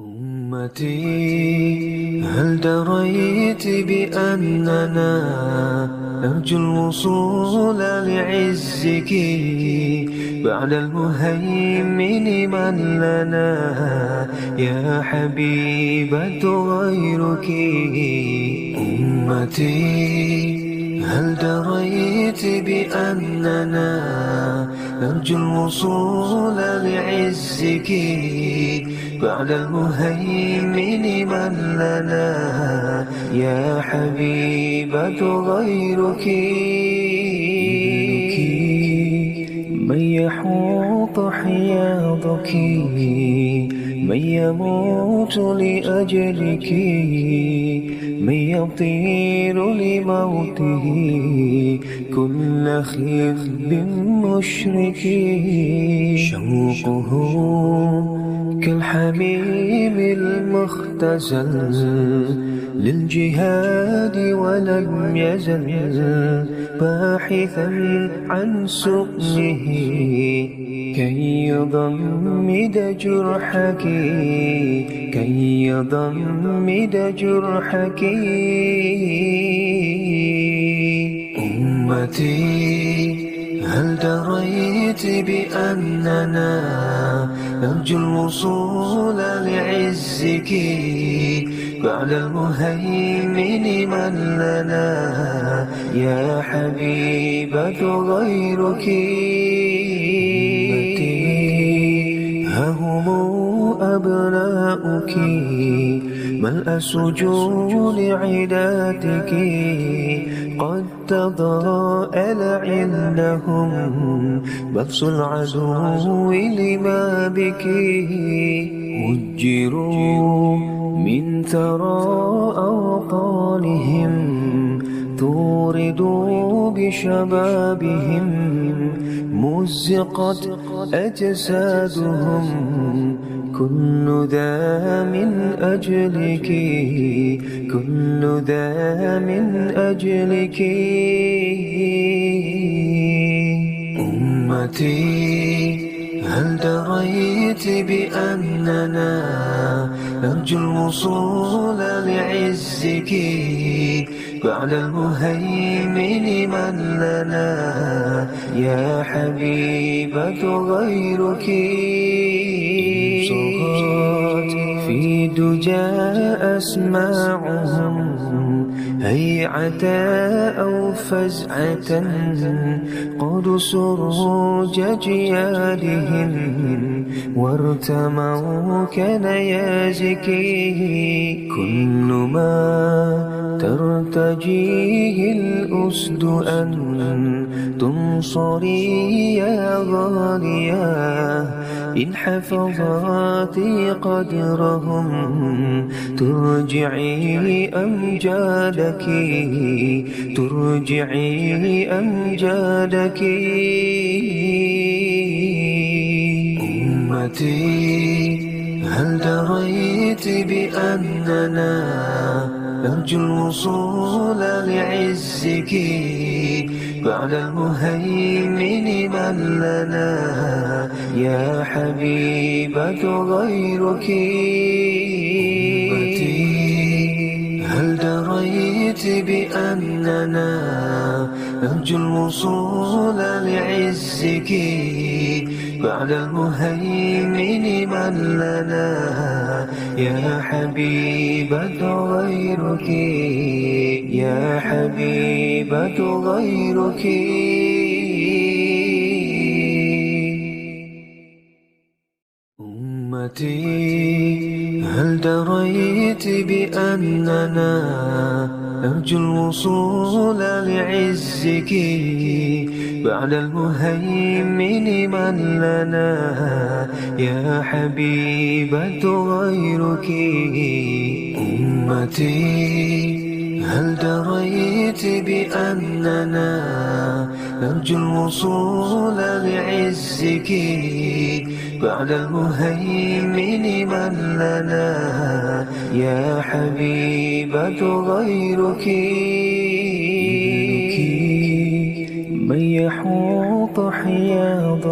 أمتي هل دريت بأننا نرجو الوصول لعزك؟ بعد المهيمن من لنا يا حبيبة غيرك؟ أمتي هل دريت بأننا نرجو الوصول لعزك؟ بعد المهيمن من لنا. يا حبيبة غيرك. من يحوط حياضك. من يموت لأجلك من يطير لموته كل خيب مشرك. شوقه كالحميم المختزل للجهاد ولم يزل باحثا عن سؤمه كي يضمد جرحك كي يضمد جرحك. أمتي هل دريت بأننا نرجو الوصول لعزك؟ بعد المهيمن من لنا. يا حبيبة غيرك. هم أبناؤك. ملء سجون عداتك قد تضاءل عندهم بث العدو لما بك هجروا من ثرى أوطانهم توردوا بشبابهم مزقت أجسادهم كل ذا من أجلك كل ذا من أجلك. أمتي هل دريت بأننا نرجو الوصول لعزك؟ بعد المهيمن من لنا يا حبيبة غيرك. في دجى أسماعهم هيعة أو فزعة قد سروج جيادهم وارتموا كنيازك كل ما ترتجيه الأسد أن تنصري يا غالية إن حفظات قدرهم. ترجعي أمجادك. ترجعي أمجادك. أمتي هل دريت بأننا نرجو الوصول لعزك؟ بعد المهيمن من لنا. يا حبيبة غيرك. هل دريت بأننا نرجو الوصول لعزك؟ بعد المهيمن من لنا. يا حبيبة غيرك يا حبيبة غيرك. أمتي هل دريت بأننا نرجو الوصول لعزك بعد المهيمن من لنا. يا حبيبة غيرك أمتي هل دريت بأننا؟ نرجو الوصول لعزك بعد المهيمن من لنا. يا حبيبة غيرك. من يحوط حياض